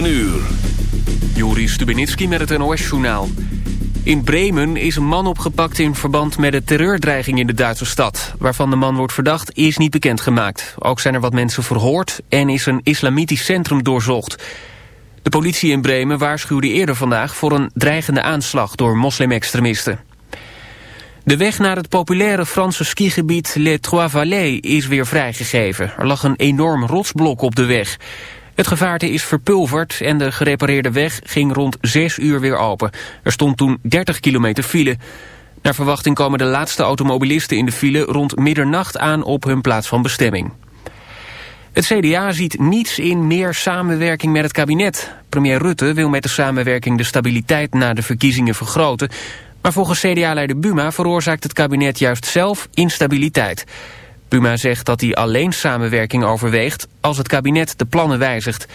9 uur. Stubenitski met het NOS-journaal. In Bremen is een man opgepakt in verband met de terreurdreiging in de Duitse stad. Waarvan de man wordt verdacht is niet bekendgemaakt. Ook zijn er wat mensen verhoord en is een islamitisch centrum doorzocht. De politie in Bremen waarschuwde eerder vandaag voor een dreigende aanslag door moslimextremisten. De weg naar het populaire Franse skigebied Les Trois Vallées is weer vrijgegeven. Er lag een enorm rotsblok op de weg. Het gevaarte is verpulverd en de gerepareerde weg ging rond 6 uur weer open. Er stond toen 30 kilometer file. Naar verwachting komen de laatste automobilisten in de file rond middernacht aan op hun plaats van bestemming. Het CDA ziet niets in meer samenwerking met het kabinet. Premier Rutte wil met de samenwerking de stabiliteit na de verkiezingen vergroten. Maar volgens CDA-leider Buma veroorzaakt het kabinet juist zelf instabiliteit. Buma zegt dat hij alleen samenwerking overweegt als het kabinet de plannen wijzigt.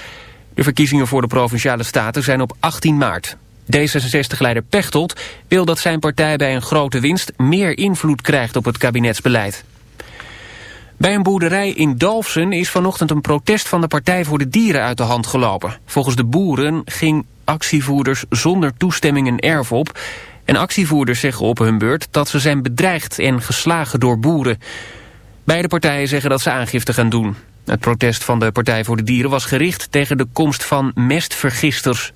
De verkiezingen voor de Provinciale Staten zijn op 18 maart. D66-leider Pechtold wil dat zijn partij bij een grote winst meer invloed krijgt op het kabinetsbeleid. Bij een boerderij in Dalfsen is vanochtend een protest van de Partij voor de Dieren uit de hand gelopen. Volgens de boeren ging actievoerders zonder toestemming een erf op... en actievoerders zeggen op hun beurt dat ze zijn bedreigd en geslagen door boeren. Beide partijen zeggen dat ze aangifte gaan doen. Het protest van de Partij voor de Dieren was gericht tegen de komst van mestvergisters.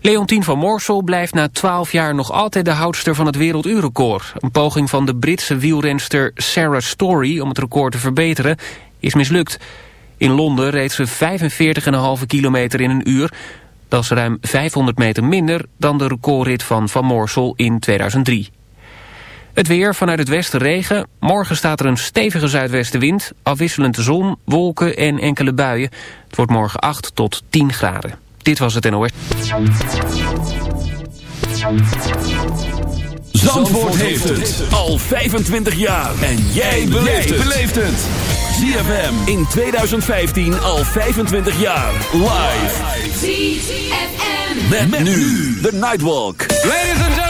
Leontien van Moorsel blijft na 12 jaar nog altijd de houdster van het werelduurrecord. Een poging van de Britse wielrenster Sarah Story om het record te verbeteren is mislukt. In Londen reed ze 45,5 kilometer in een uur. Dat is ruim 500 meter minder dan de recordrit van Van Moorsel in 2003. Het weer vanuit het westen regen. Morgen staat er een stevige zuidwestenwind. Afwisselend zon, wolken en enkele buien. Het wordt morgen 8 tot 10 graden. Dit was het NOS. Zandvoort heeft het al 25 jaar. En jij beleeft het. ZFM in 2015 al 25 jaar. Live. ZFM. Met, nu de Nightwalk. Ladies and gentlemen.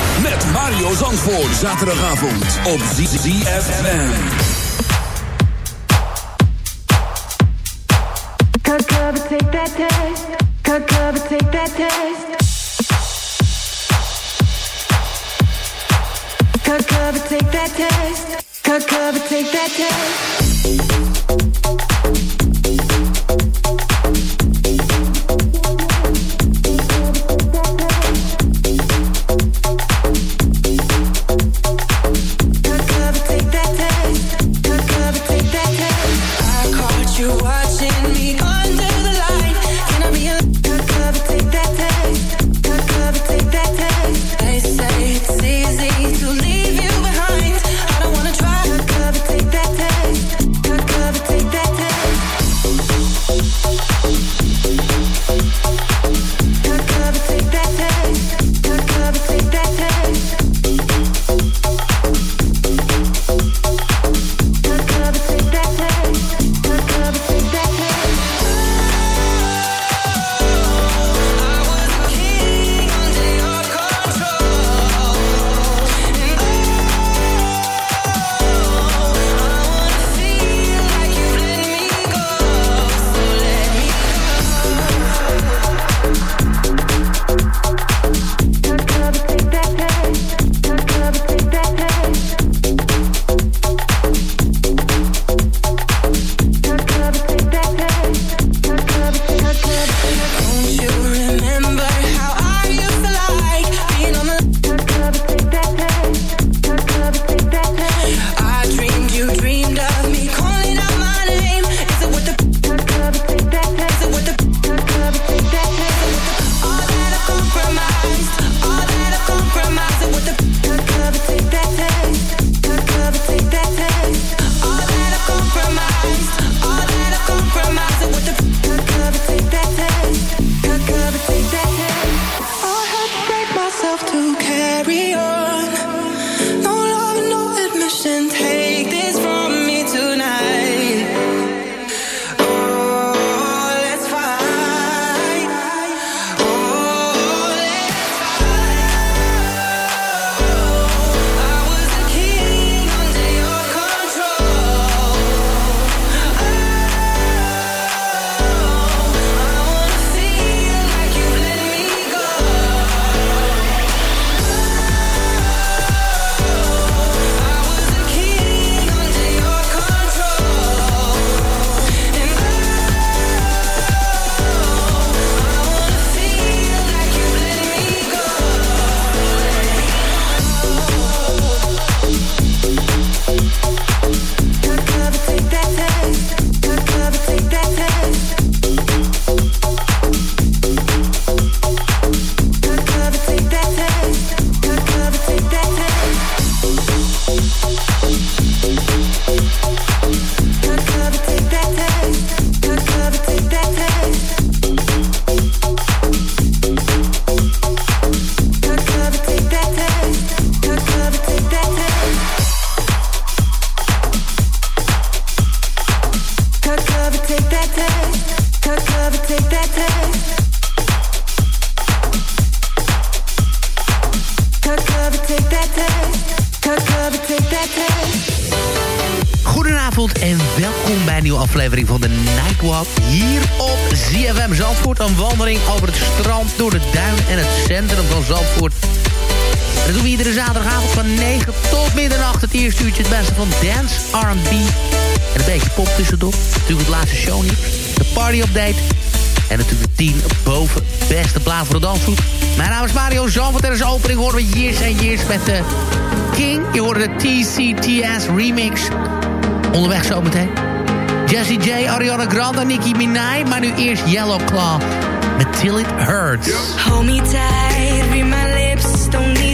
Met Mario Zandvoort. Zaterdagavond op ZFM. Cut cover, take that taste. Cut cover, take that taste. Cut cover, take that taste. Cut take that taste. Met de King. Je hoorde de TCTS remix. Onderweg zometeen. Jessie J, Ariana Grande, Nicki Minaj. Maar nu eerst Yellow Claw met Till It Hurts. My lips, don't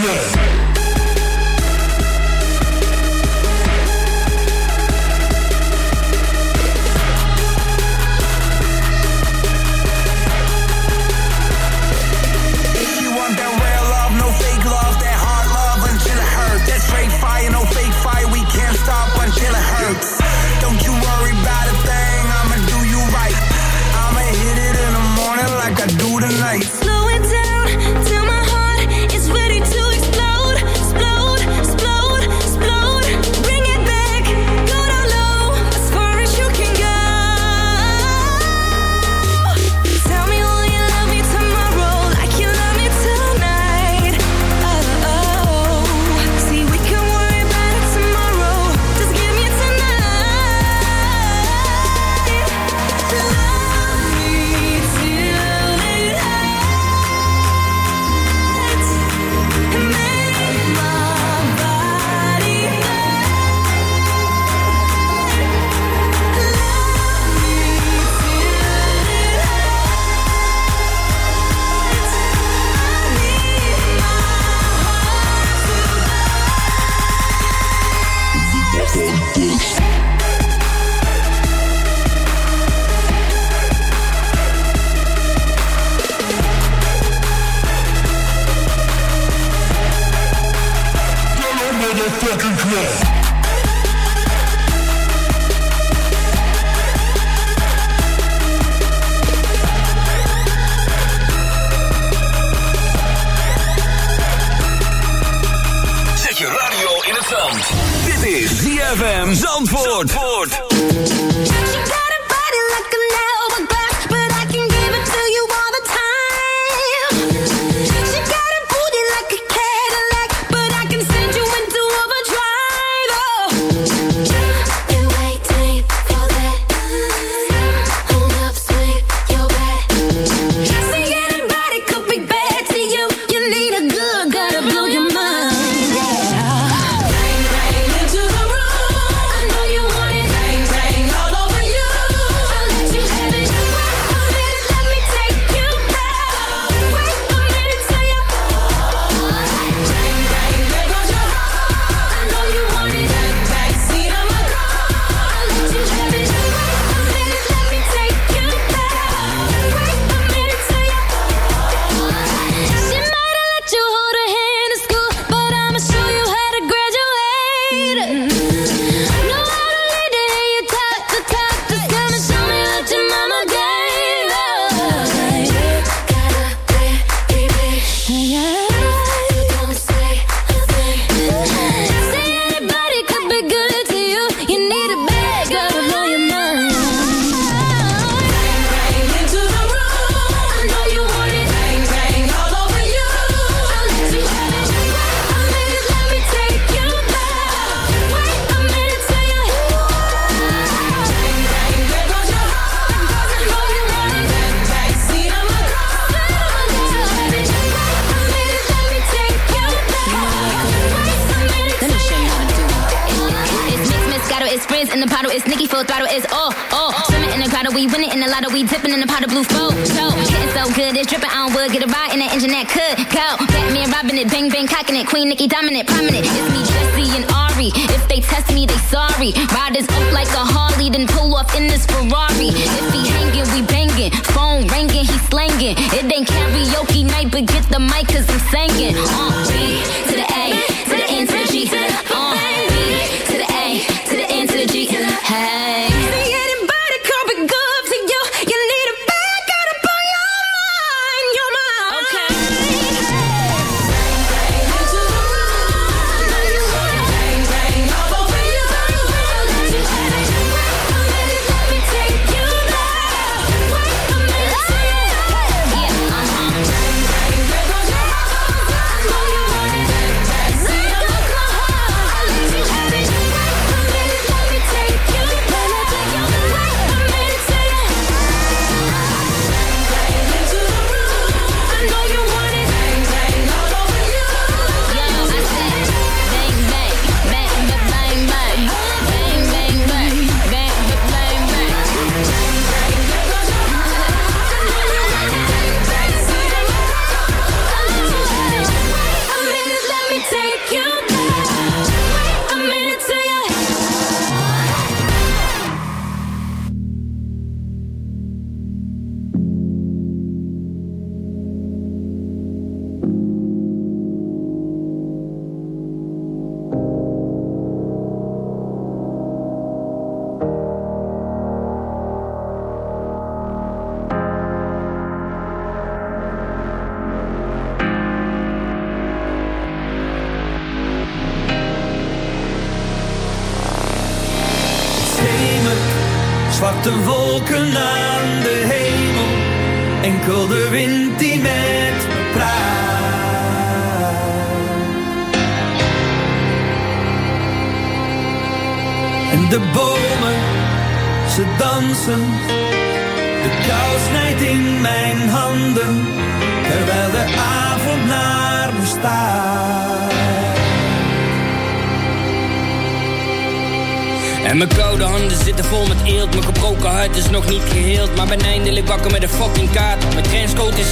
Amen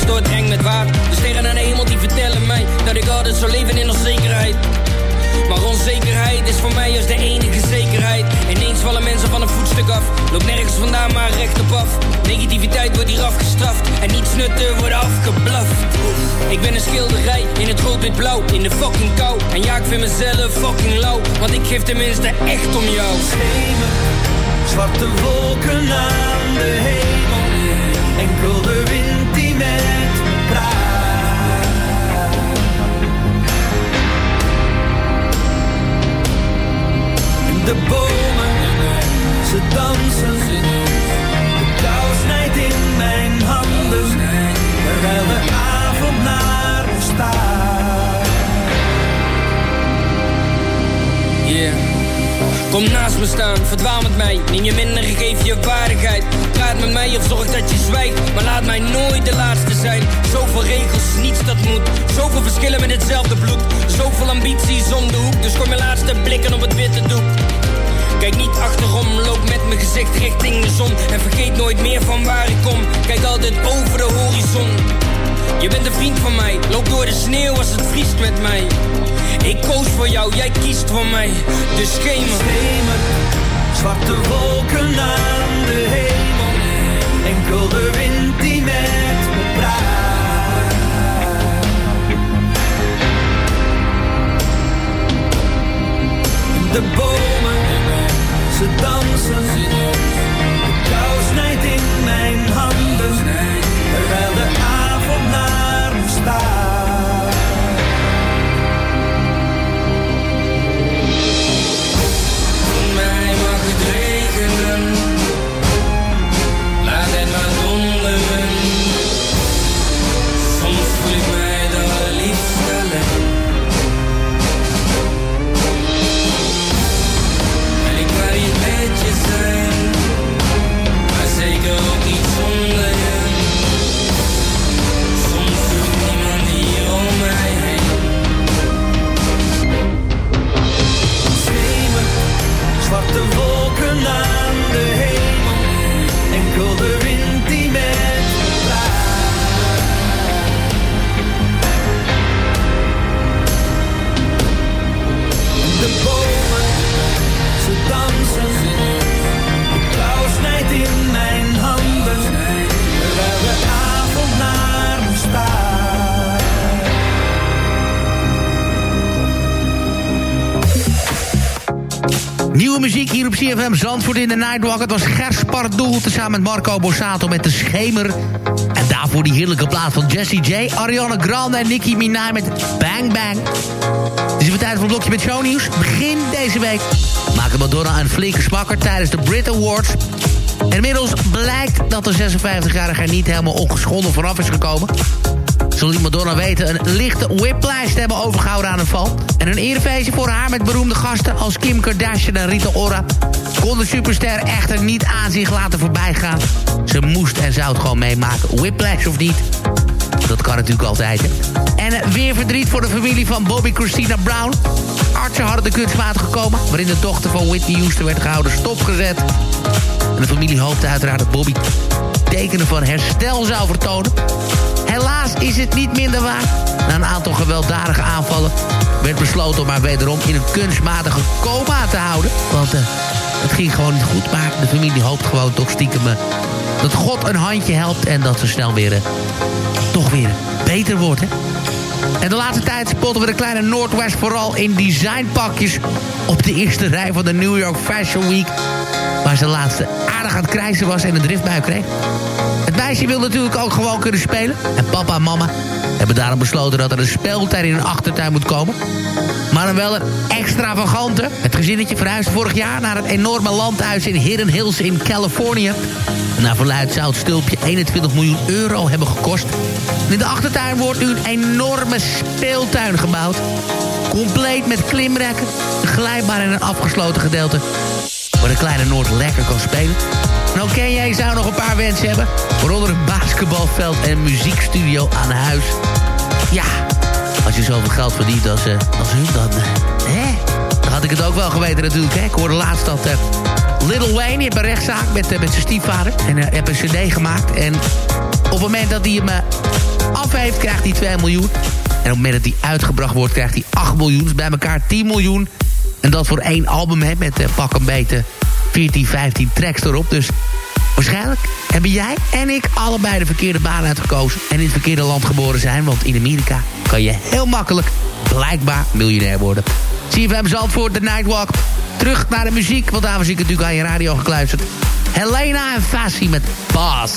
stort eng met waard. De sterren aan iemand die vertellen mij dat ik altijd zou leven in onzekerheid. Maar onzekerheid is voor mij als de enige zekerheid. Ineens vallen mensen van een voetstuk af. Loop nergens vandaan, maar recht op af. Negativiteit wordt hier afgestraft. En niets nutten wordt afgeblaft. Ik ben een schilderij in het rood, wit, blauw. In de fucking kou. En ja, ik vind mezelf fucking lauw. Want ik geef tenminste echt om jou. Schemen, zwarte wolken aan de hemel. Enkel De bomen, ze dansen. De touw snijdt in mijn handen. Terwijl de avond naar ons staat. Yeah. Kom naast me staan, verdwaal met mij. Neem je minder, geef je waardigheid. Praat met mij of zorg dat je zwijgt. Maar laat mij nooit de laatste zijn. Zoveel regels, niets dat moet. Zoveel verschillen met hetzelfde bloed. Zoveel ambities om de hoek. Dus kom je laatste blikken op het witte doek. Kijk niet achterom, loop met mijn gezicht richting de zon. En vergeet nooit meer van waar ik kom. Kijk altijd over de horizon. Je bent een vriend van mij, loop door de sneeuw als het vriest met mij. Ik koos voor jou, jij kiest voor mij. Dus schemer. schemer zwarte wolken aan de hemel. Enkel de wind die met me praat. De bomen, ze dansen. Zandvoort in de Nightwalk. Het was Gers Pardoel tezamen met Marco Borsato met De Schemer. En daarvoor die heerlijke plaat van Jessie J, Ariana Grande en Nicki Minaj met Bang Bang. Het is weer tijd voor een blokje met shownieuws. Begin deze week maken Madonna een flinke smakker tijdens de Brit Awards. En inmiddels blijkt dat de 56-jarige er niet helemaal ongeschonden vanaf is gekomen. Zo liet Madonna weten een lichte whiplash te hebben overgehouden aan een val. En een erefeestje voor haar met beroemde gasten als Kim Kardashian en Rita Ora... kon de superster echter niet aan zich laten voorbijgaan. Ze moest en zou het gewoon meemaken. Whiplash of niet, dat kan natuurlijk altijd. En eh, weer verdriet voor de familie van Bobby Christina Brown. Artsen hadden de kunstmaat gekomen... waarin de dochter van Whitney Houston werd gehouden stopgezet. En de familie hoopte uiteraard dat Bobby tekenen van herstel zou vertonen. Helaas is het niet minder waar. Na een aantal gewelddadige aanvallen werd besloten om haar wederom in een kunstmatige coma te houden. Want eh, het ging gewoon niet goed, maar de familie hoopt gewoon toch stiekem... eh, dat God een handje helpt en dat ze snel weer... eh, toch weer beter wordt, hè? En de laatste tijd spotten we de kleine Northwest vooral in designpakjes... op de eerste rij van de New York Fashion Week... waar ze laatste aardig aan het krijsen was en een driftbui kreeg. Het meisje wil natuurlijk ook gewoon kunnen spelen. En papa en mama hebben daarom besloten dat er een speeltuin in hun achtertuin moet komen. Maar dan wel een extravagante. Het gezinnetje verhuisde vorig jaar naar het enorme landhuis in Hidden Hills in Californië. Naar verluid zou het stulpje 21 miljoen euro hebben gekost. In de achtertuin wordt nu een enorme speeltuin gebouwd. Compleet met klimrekken, een glijbaan en een afgesloten gedeelte waar de kleine Noord lekker kan spelen. Nou ken jij zou nog een paar wensen hebben. Waaronder een basketbalveld en muziekstudio aan huis. Ja, als je zoveel geld verdient als, uh, als hun, dan, uh, hè? dan had ik het ook wel geweten natuurlijk. Hè? Ik hoorde laatst dat uh, Little Wayne, heeft een rechtszaak met, met zijn stiefvader. En hij heeft een cd gemaakt. En op het moment dat hij hem af heeft, krijgt hij 2 miljoen. En op het moment dat hij uitgebracht wordt, krijgt hij 8 miljoen. Dus bij elkaar 10 miljoen. En dat voor één album, hè, met uh, pak een beetje 14, 15 tracks erop. Dus waarschijnlijk hebben jij en ik allebei de verkeerde baan uitgekozen. En in het verkeerde land geboren zijn. Want in Amerika kan je heel makkelijk blijkbaar miljonair worden. CFM Zandvoort, The Nightwalk. Terug naar de muziek, want daar was ik natuurlijk aan je radio gekluisterd. Helena en Fassi met Bas.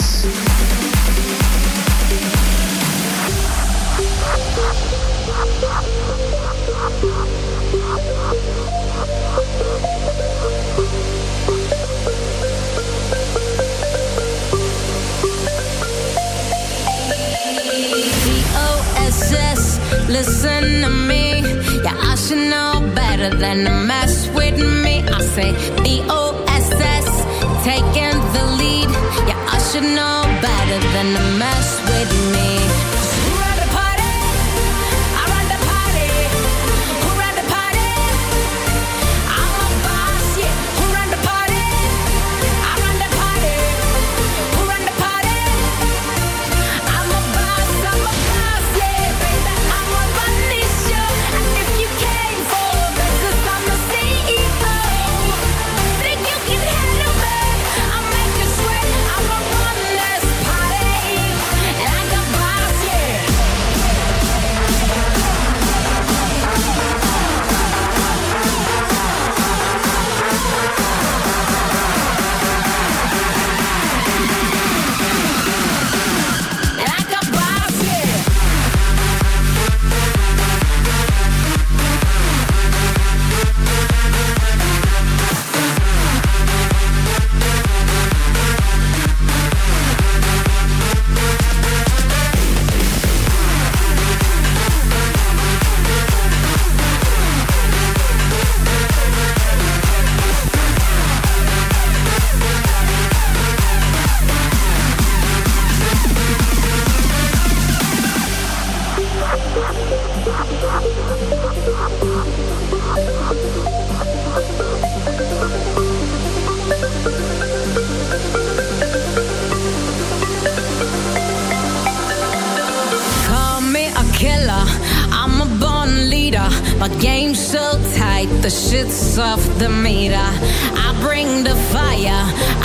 My game's so tight, the shit's off the meter. I bring the fire,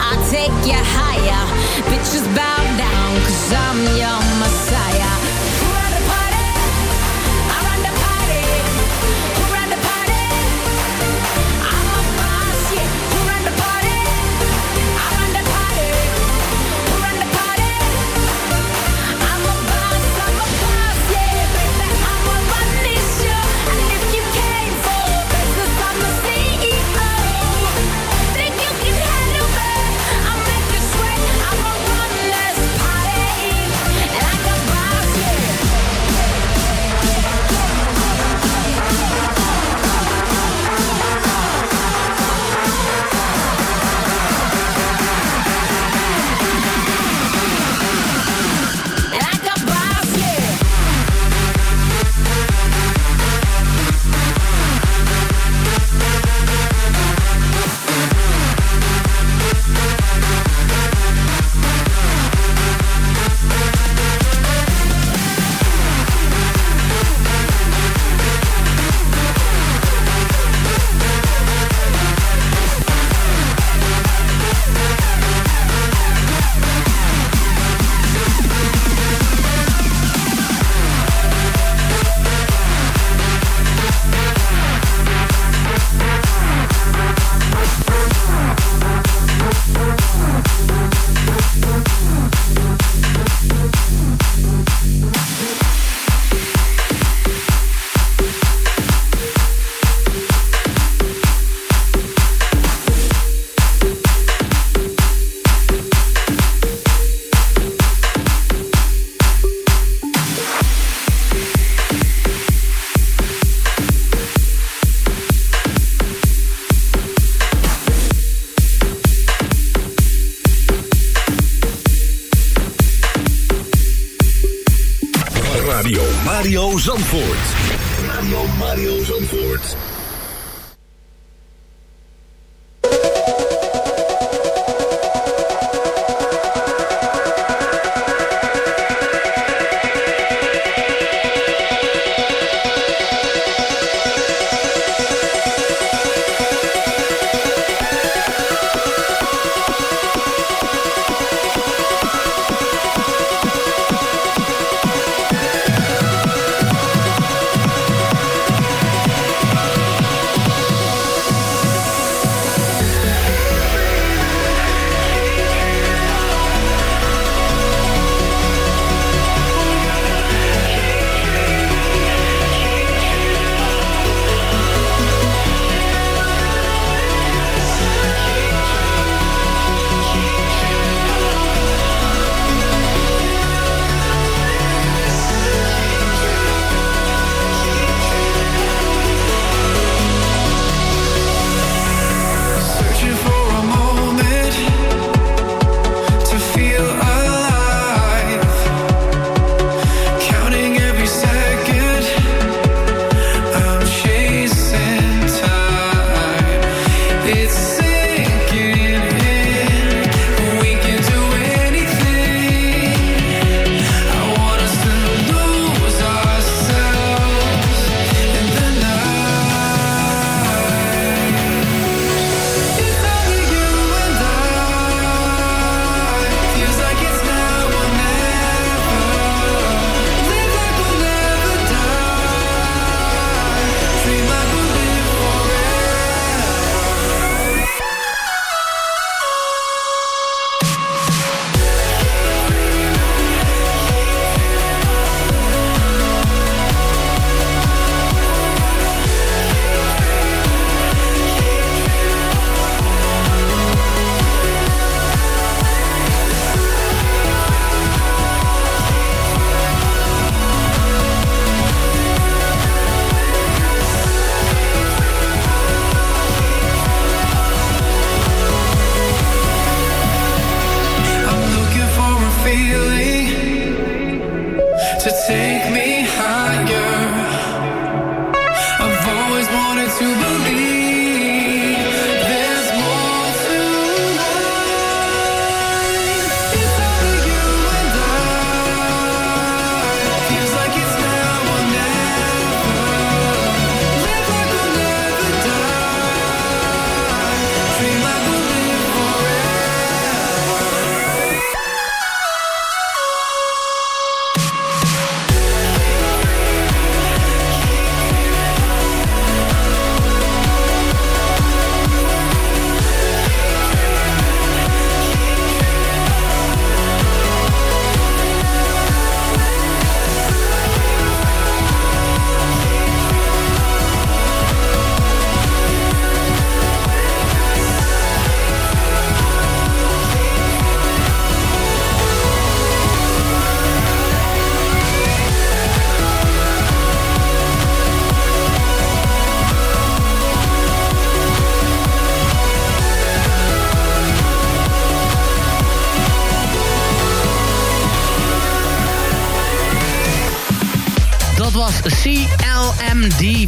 I take you higher. Bitches bow down, cause I'm your messiah.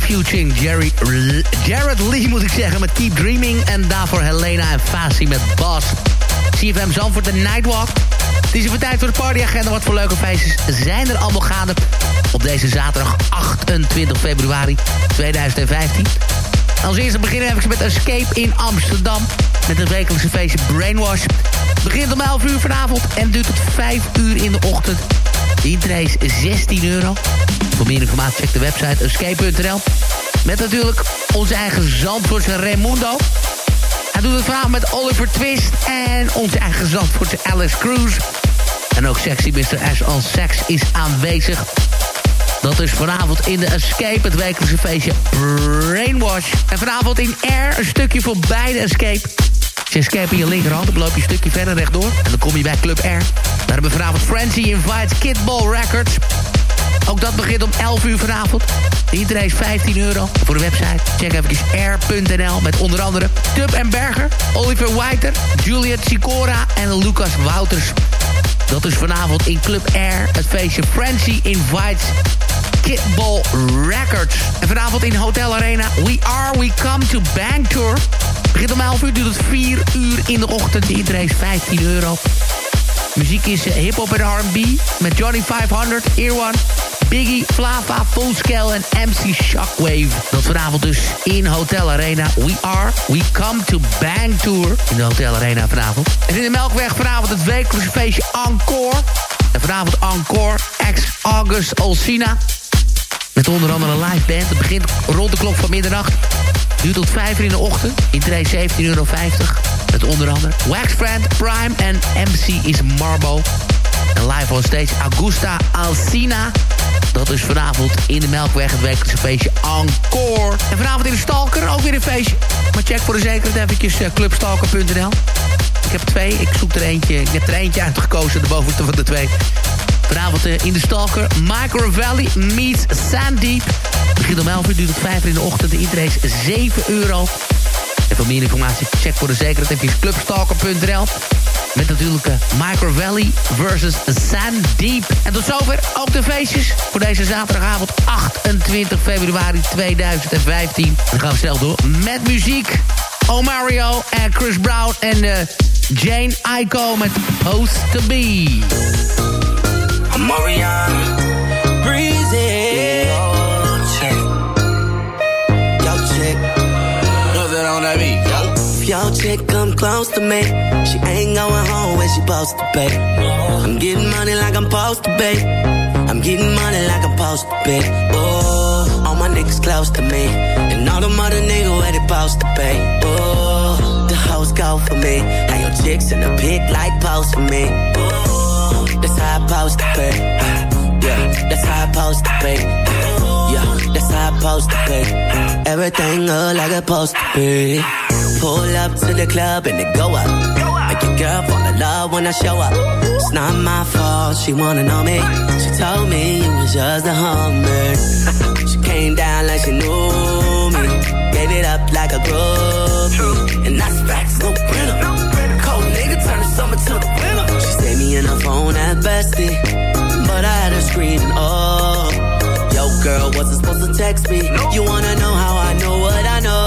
Featuring Jerry, Jared Lee moet ik zeggen met Keep Dreaming. En daarvoor Helena en Fasi met Boss. CFM Zandvoort de Nightwalk. Het is even tijd voor de partyagenda. Wat voor leuke feestjes zijn er allemaal gaande op deze zaterdag 28 februari 2015. Als eerste beginnen we met Escape in Amsterdam. Met het wekelijkse feestje Brainwash. Begint om 11 uur vanavond en duurt tot 5 uur in de ochtend. De is 16 euro. Voor meer informatie check de website escape.nl. Met natuurlijk onze eigen Zandvoortse Raimundo. Hij doet het vanavond met Oliver Twist en onze eigen Zandvoortse Alice Cruz. En ook Sexy Mr. S on Sex is aanwezig. Dat is vanavond in de Escape, het wekelijkse feestje Brainwash. En vanavond in Air, een stukje voor beide Escape. Als je Escape in je linkerhand, dan loop je een stukje verder rechtdoor. En dan kom je bij Club Air. Daar hebben we vanavond Frenzy Invites Kidball Records. Ook dat begint om 11 uur vanavond. De intree is 15 euro. Voor de website check even air.nl met onder andere Tub en Berger, Oliver Whiter, Juliet Sicora en Lucas Wouters. Dat is vanavond in Club Air, het feestje Frenzy Invites Kidball Records. En vanavond in Hotel Arena We Are We Come To Bang Tour. Begint om 11 uur, duurt het 4 uur in de ochtend. De intree is 15 euro. Muziek is hip-hop en R&B met Johnny 500, Ear One, Biggie, Flava, Fullscale en MC Shockwave. Dat vanavond dus in Hotel Arena. We are, we come to bang tour. In de Hotel Arena vanavond. En in de Melkweg vanavond het wekelijkse feestje Encore. En vanavond Encore, ex-August Olsina. Met onder andere een live band. Het begint rond de klok van middernacht. Duurt tot 5 uur in de ochtend. In 17,50 euro. Met onder andere Waxfriend, Prime en MC is Marbo. En live on stage Augusta Alcina. Dat is vanavond in de Melkweg het wekelijkse feestje Encore. En vanavond in de Stalker ook weer een feestje. Maar check voor de zekerheid eventjes uh, clubstalker.nl. Ik heb twee, ik zoek er eentje. Ik heb er eentje uitgekozen, de bovenste van de twee. Vanavond uh, in de Stalker, Micro Valley meets Sandeep. Begint om 11 uur, duurt tot 5 uur in de ochtend. De iedereen is 7 euro. En voor meer informatie check voor de zekerheid even clubstalker.nl. Met natuurlijk uh, Micro Valley versus Sandeep. En tot zover ook de feestjes voor deze zaterdagavond 28 februari 2015. En dan gaan we snel door met muziek. Omario en Chris Brown en uh, Jane Aiko met Post to Be. Mariana, close to me, she ain't going home when she supposed to pay. I'm getting money like I'm supposed to pay. I'm getting money like I'm supposed to pay. Oh, all my niggas close to me, and all the mother niggas where they supposed to pay. Oh, the hoes go for me, and your chicks in the pit like post for me. Oh, that's how I supposed to pay. Yeah, that's how I supposed to pay. Yeah, that's how I supposed to pay. Everything look like it's supposed to be. Pull up to the club and it go up. Make your girl fall in love when I show up. It's not my fault, she wanna know me. She told me you was just a hummer. she came down like she knew me. Gave it up like a groupie. And that's facts, no printer. Cold nigga turn the summer to the winter. She saved me in her phone at bestie. But I had her screaming, oh text me. You wanna know how I know what I know?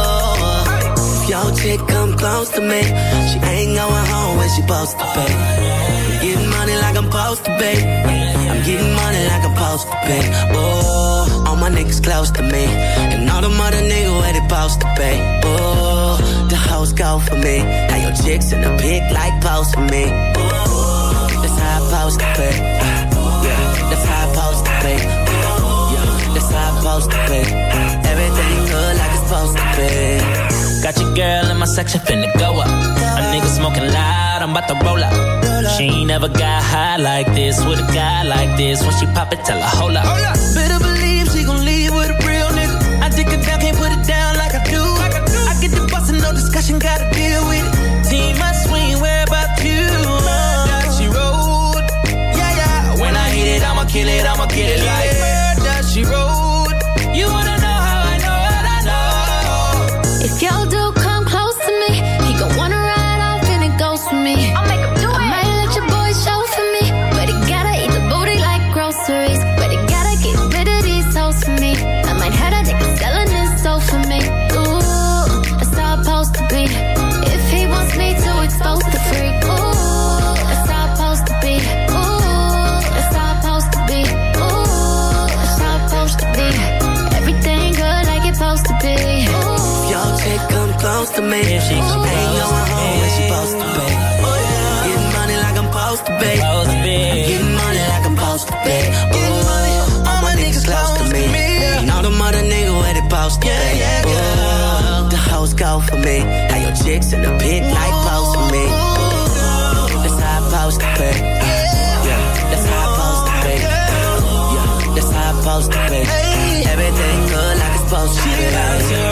If your chick come close to me, she ain't going home when she supposed to pay. I'm getting money like I'm supposed to pay. I'm getting money like I'm supposed to pay. Oh, all my niggas close to me, and all the mother niggas where they supposed to pay. Oh, the hoes go for me. Now your chicks in the pic like post for me. Oh, that's how I supposed to pay. Yeah, that's how I supposed to pay. How I supposed to pay. Everything good like it's supposed to be. Got your girl in my section finna go up. A nigga smoking loud, I'm about to roll up. She ain't never got high like this with a guy like this. When she pop it, tell her hold up. Better believe she gon' leave with a real nigga. I dick it down, can't put it down like I do. I get the bustin', no discussion, gotta deal with it. Team, I swing, where about you? She rolled. Yeah, yeah. When I hit it, I'ma kill it, I'ma kill it like close to me, she ain't going home when she supposed to pay. Getting money like I'm supposed to pay. I'm getting money like I'm supposed to pay. Ooh, all my niggas close to me. And all the mother niggas where they supposed to pay. Ooh, the hoes go for me. Now your chicks in the pit like post for me. That's how I'm supposed to pay. Yeah, that's how I'm supposed to pay. Yeah, that's how I'm supposed to pay. Everything good like it's supposed to be.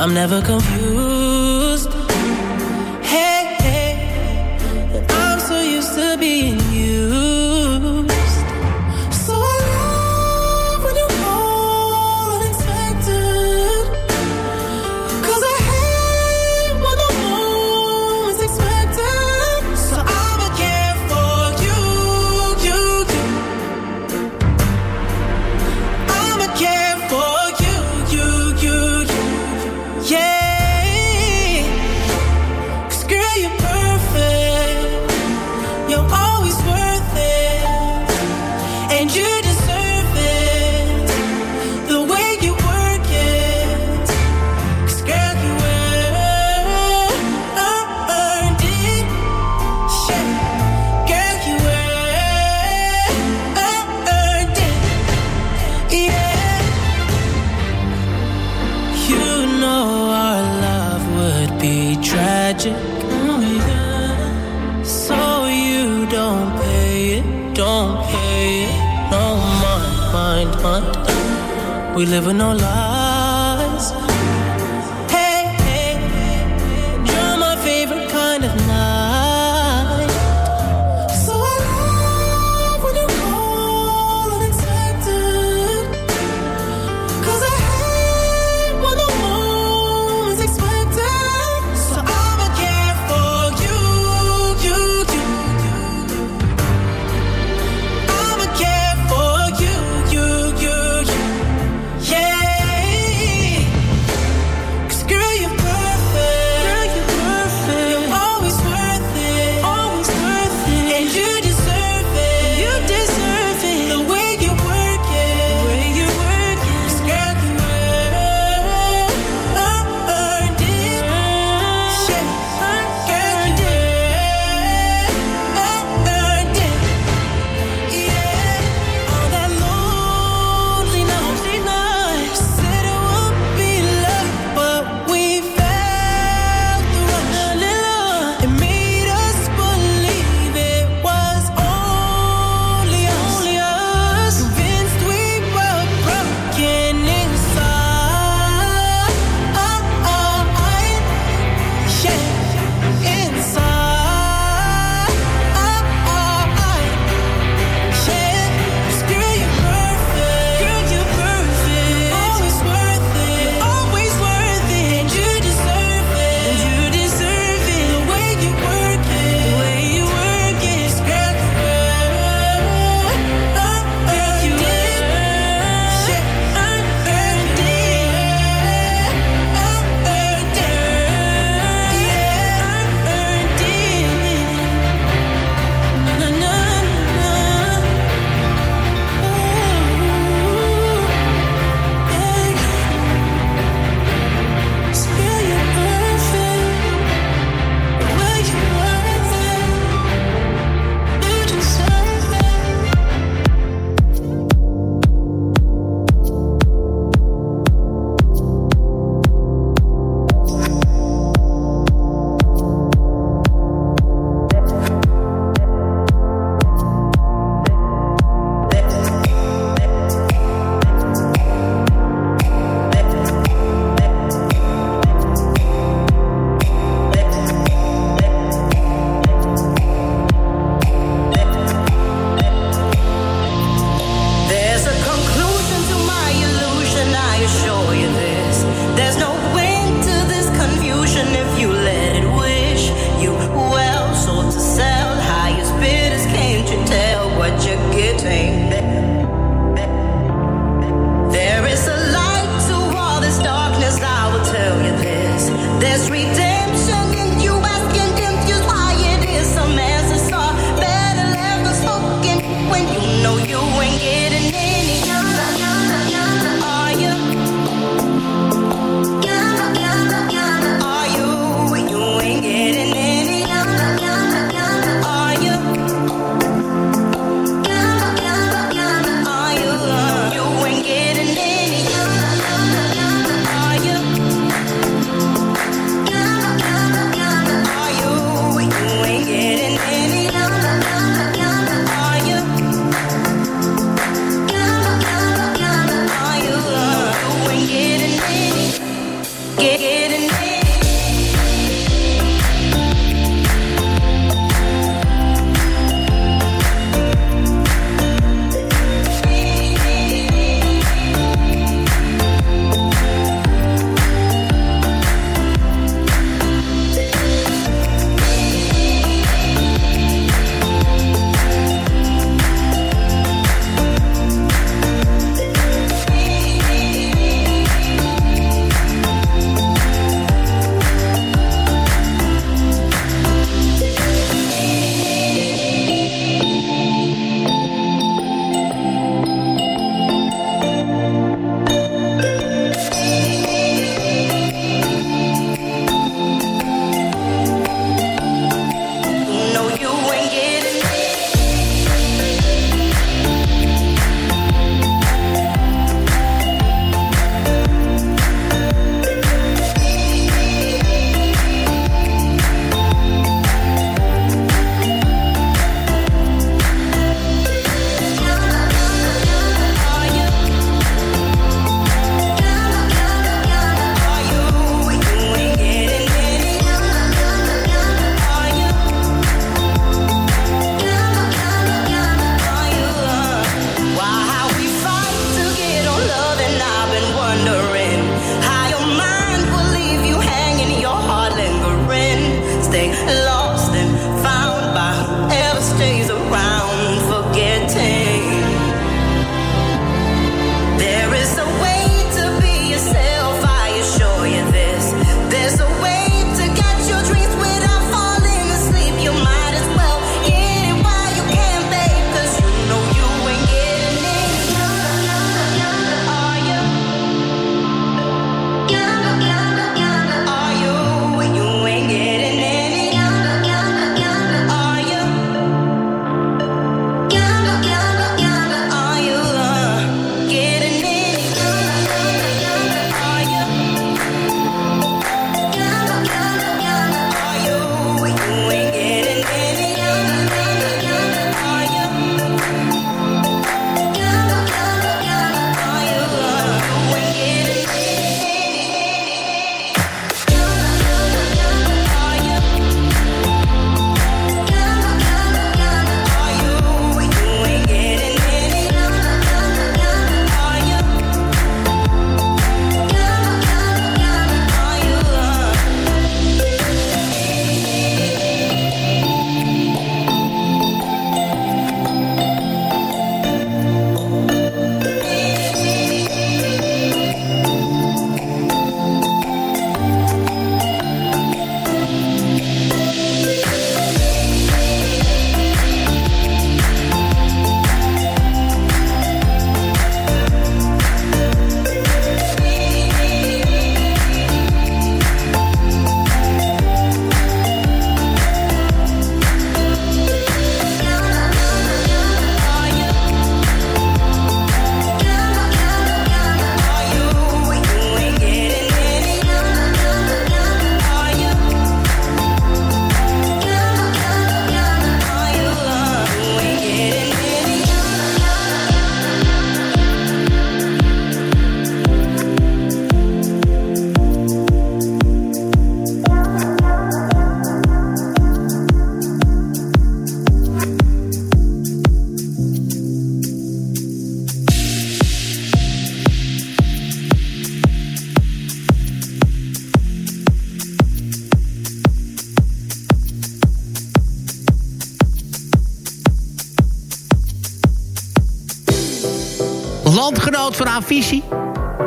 I'm never confused.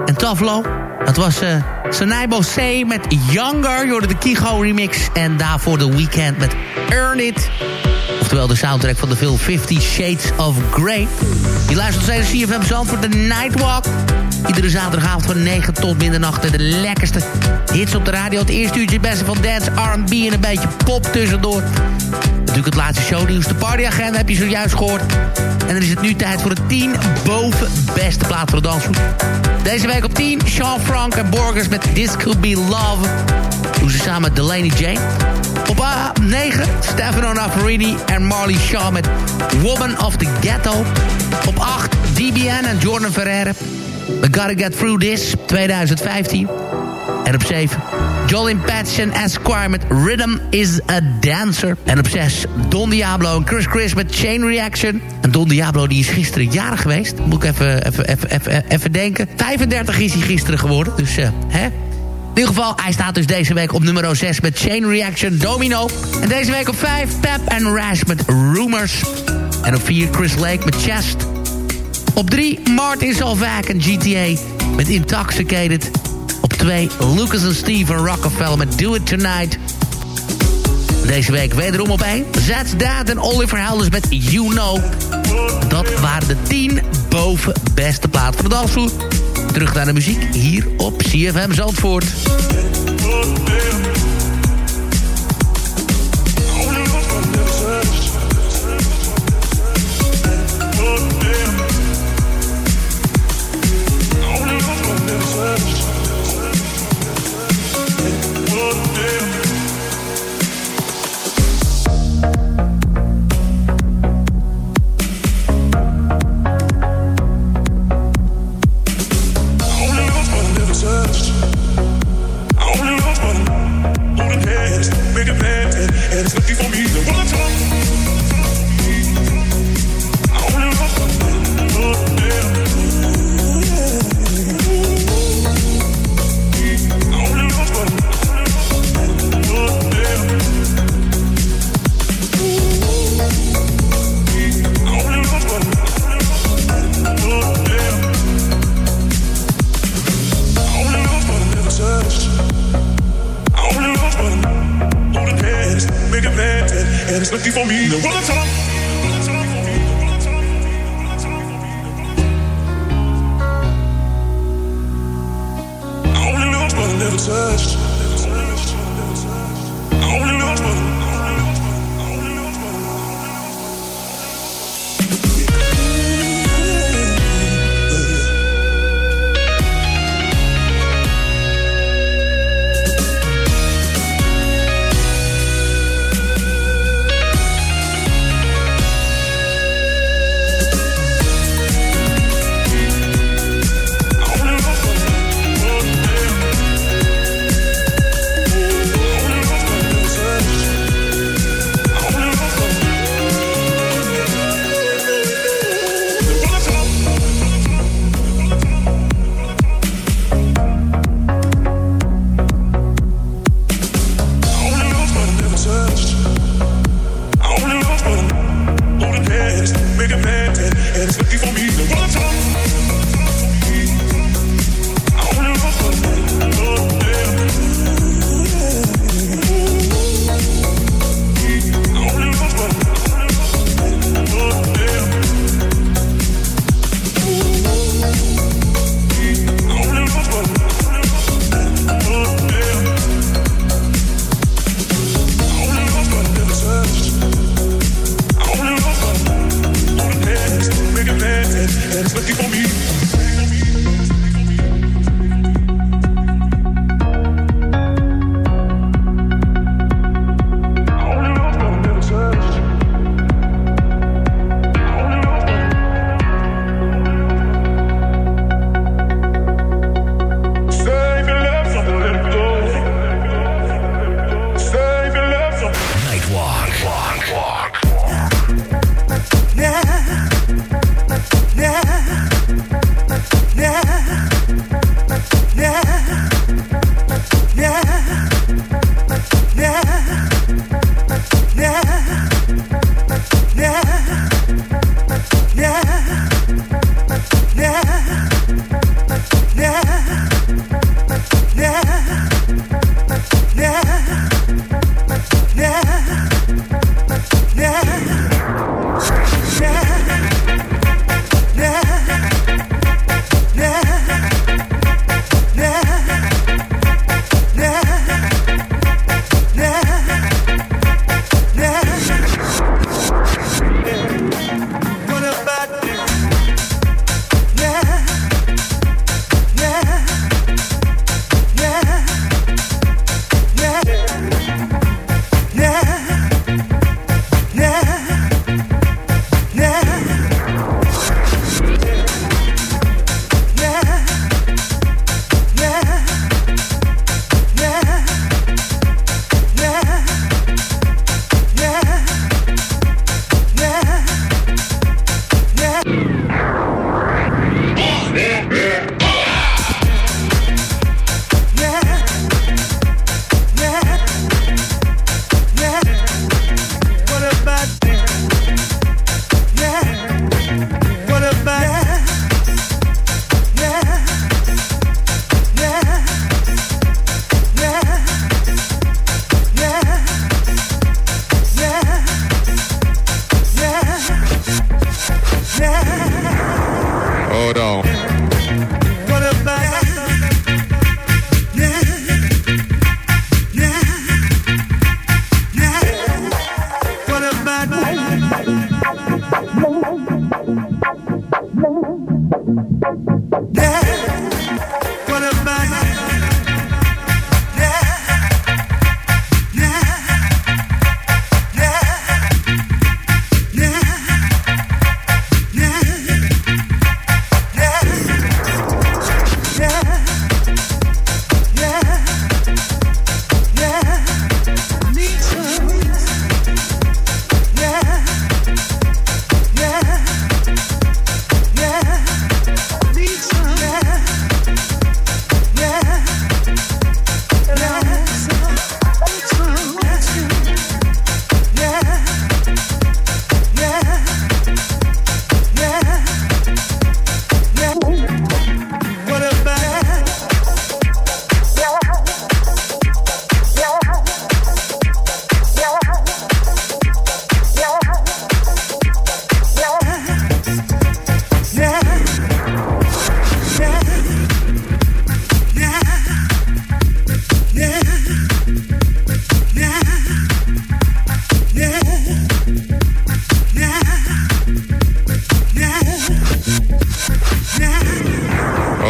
En Taflo. Dat was uh, Sanaibo C met Younger. Je de Kigo remix. En daarvoor The Weekend met Earn It. Oftewel de soundtrack van de film Fifty Shades of Grey. Je luistert naar CFM Zandvoort, de Nightwalk. Iedere zaterdagavond van 9 tot middernacht. De lekkerste hits op de radio. Het eerste uurtje beste van dance, R&B en een beetje pop tussendoor. Natuurlijk het laatste shownieuws. De partyagenda heb je zojuist gehoord. En dan is het nu tijd voor de 10 boven beste plaat voor de dansvoet. Deze week op 10, Sean Frank en Borgers met This Could Be Love. Doen ze samen met Delaney Jane. Op 9, Stefano Navarini en Marley Shaw met Woman of the Ghetto. Op 8, DBN en Jordan Ferreira. We Gotta Get Through This, 2015. En op 7, Jolin Patchen Esquire met Rhythm is a Dancer. En op 6, Don Diablo en Chris Chris met Chain Reaction. En Don Diablo die is gisteren jarig geweest. Moet ik even, even, even, even, even denken. 35 is hij gisteren geworden, dus uh, hè... In ieder geval, hij staat dus deze week op nummer 6 met Chain Reaction Domino. En deze week op 5 Pep and Rash met Rumors. En op 4 Chris Lake met Chest. Op 3 Martin Solveig en GTA met Intoxicated. Op 2 Lucas en Steven Rockefeller met Do It Tonight. Deze week wederom op 1 Zats Dad en Oliver Helders met You Know. Dat waren de 10 boven beste plaat van de dansvloer. Terug naar de muziek hier op CFM Zandvoort.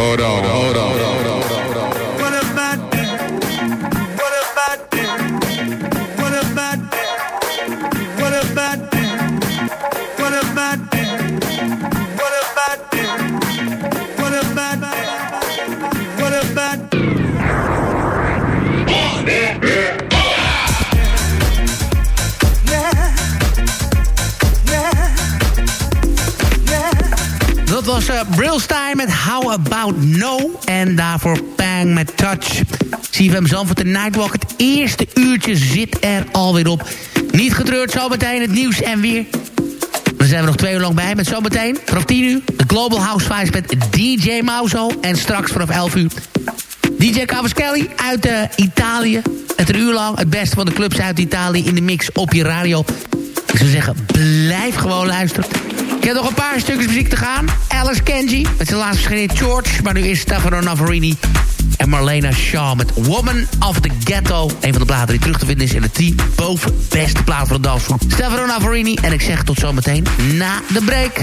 hold on. CFM Zandvoort de Nightwalk. Het eerste uurtje zit er alweer op. Niet getreurd, zometeen het nieuws en weer. Dan zijn we nog twee uur lang bij met zometeen vanaf 10 uur... de Global House Vibes met DJ Mauzo. En straks vanaf 11 uur DJ Cavaschelli uit uh, Italië. Het een uur lang het beste van de clubs uit Italië in de mix op je radio. Ik zou zeggen, blijf gewoon luisteren. Ik heb nog een paar stukjes muziek te gaan. Alice Kenji met zijn laatste verschenen George. Maar nu is Stefano Navarini en Marlena Shaw met Woman of the Ghetto. Een van de platen die terug te vinden is in de 10 boven beste plaat van de dansgroep. Stefano Navarini en ik zeg tot zometeen na de break.